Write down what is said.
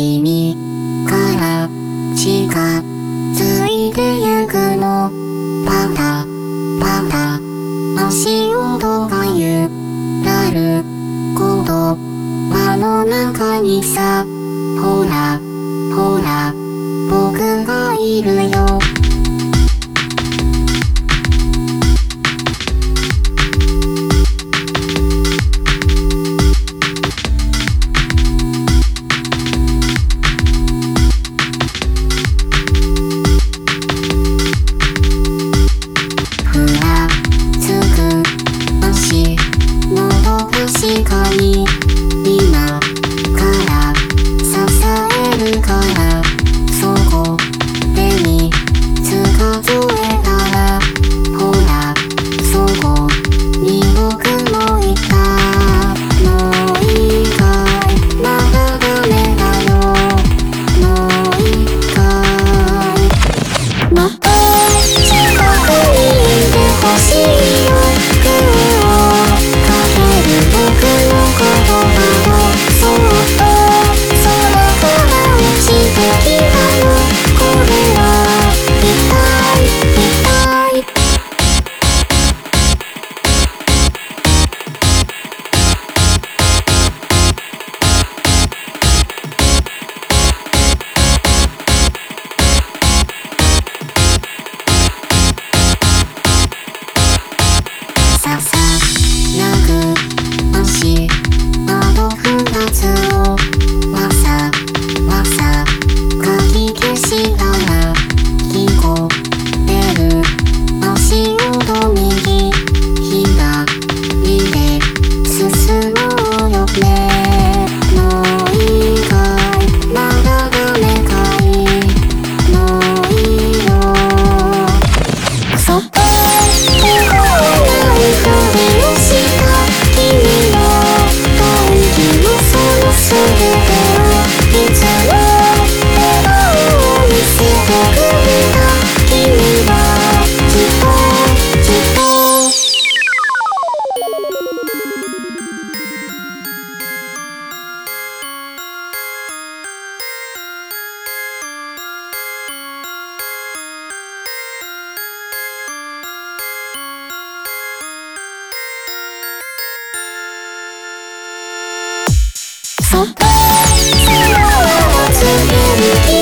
君から近づいてゆくのパタパタ足音がゆらること輪の中にさほらほら僕がいるよからそこでに数数えたらほらそこに僕もいたもういいかまだだめだよもういいか outside「そっと空を告げる